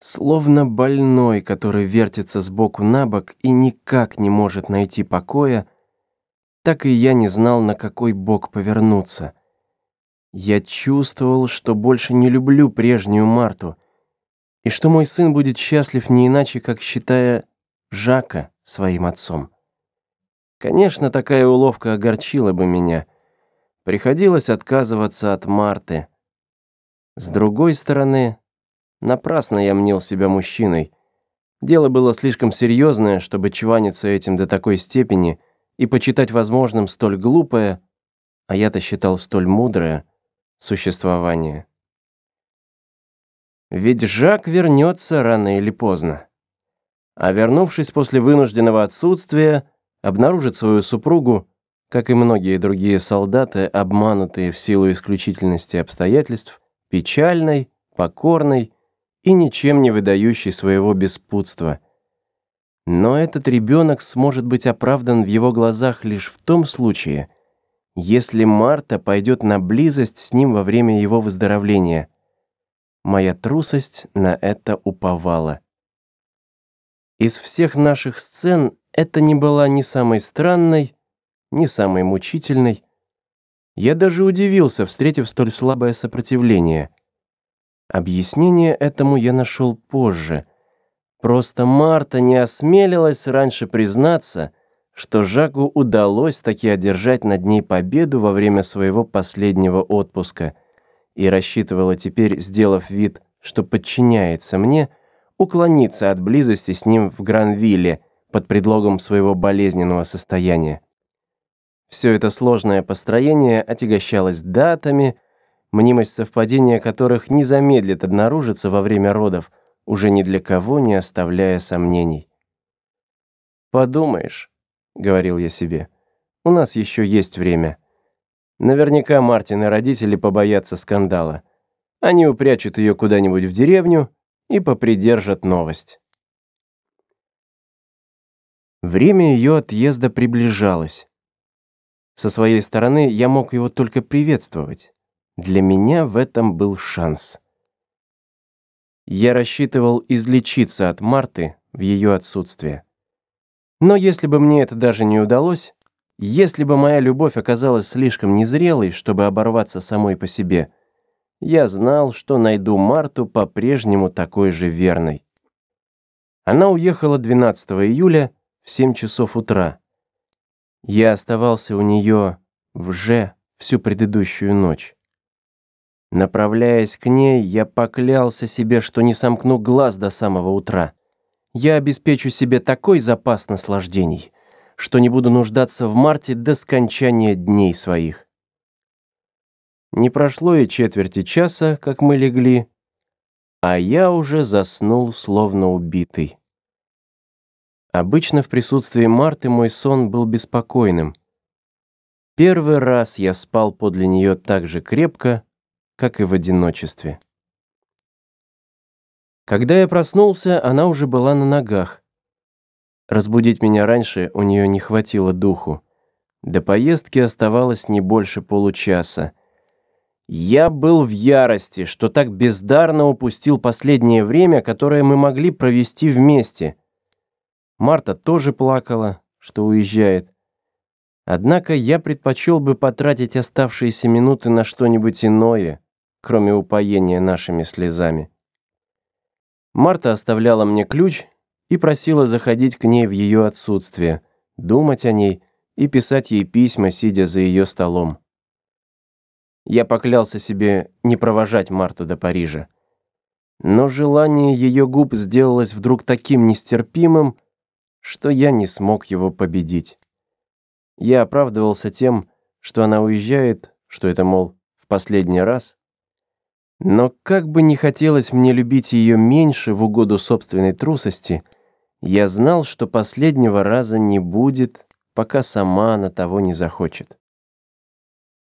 Словно больной, который вертится сбоку на бок и никак не может найти покоя, так и я не знал, на какой бок повернуться. Я чувствовал, что больше не люблю прежнюю Марту, и что мой сын будет счастлив не иначе, как считая Жака своим отцом. Конечно, такая уловка огорчила бы меня. Приходилось отказываться от Марты. С другой стороны, Напрасно я мнил себя мужчиной. Дело было слишком серьезное, чтобы чваниться этим до такой степени и почитать возможным столь глупое, а я-то считал столь мудрое, существование. Ведь Жак вернется рано или поздно. А вернувшись после вынужденного отсутствия, обнаружит свою супругу, как и многие другие солдаты, обманутые в силу исключительности обстоятельств, печальной, покорной, и ничем не выдающий своего беспутства. Но этот ребенок сможет быть оправдан в его глазах лишь в том случае, если Марта пойдет на близость с ним во время его выздоровления. Моя трусость на это уповала. Из всех наших сцен это не была ни самой странной, ни самой мучительной. Я даже удивился, встретив столь слабое сопротивление — Объяснение этому я нашел позже. Просто Марта не осмелилась раньше признаться, что Жаку удалось таки одержать над ней победу во время своего последнего отпуска и рассчитывала теперь, сделав вид, что подчиняется мне, уклониться от близости с ним в Гранвилле под предлогом своего болезненного состояния. Все это сложное построение отягощалось датами, мнимость совпадения которых не замедлит обнаружиться во время родов, уже ни для кого не оставляя сомнений. «Подумаешь», — говорил я себе, — «у нас еще есть время». Наверняка Мартин и родители побоятся скандала. Они упрячут ее куда-нибудь в деревню и попридержат новость. Время ее отъезда приближалось. Со своей стороны я мог его только приветствовать. Для меня в этом был шанс. Я рассчитывал излечиться от Марты в ее отсутствие. Но если бы мне это даже не удалось, если бы моя любовь оказалась слишком незрелой, чтобы оборваться самой по себе, я знал, что найду Марту по-прежнему такой же верной. Она уехала 12 июля в 7 часов утра. Я оставался у нее в Же всю предыдущую ночь. Направляясь к ней, я поклялся себе, что не сомкну глаз до самого утра. Я обеспечу себе такой запас наслаждений, что не буду нуждаться в марте до скончания дней своих. Не прошло и четверти часа, как мы легли, а я уже заснул, словно убитый. Обычно в присутствии Марты мой сон был беспокойным. Первый раз я спал подле нее так же крепко, как и в одиночестве. Когда я проснулся, она уже была на ногах. Разбудить меня раньше у нее не хватило духу. До поездки оставалось не больше получаса. Я был в ярости, что так бездарно упустил последнее время, которое мы могли провести вместе. Марта тоже плакала, что уезжает. Однако я предпочел бы потратить оставшиеся минуты на что-нибудь иное кроме упоения нашими слезами. Марта оставляла мне ключ и просила заходить к ней в ее отсутствие, думать о ней и писать ей письма, сидя за ее столом. Я поклялся себе не провожать Марту до Парижа. Но желание ее губ сделалось вдруг таким нестерпимым, что я не смог его победить. Я оправдывался тем, что она уезжает, что это, мол, в последний раз, но как бы не хотелось мне любить ее меньше в угоду собственной трусости, я знал, что последнего раза не будет, пока сама она того не захочет.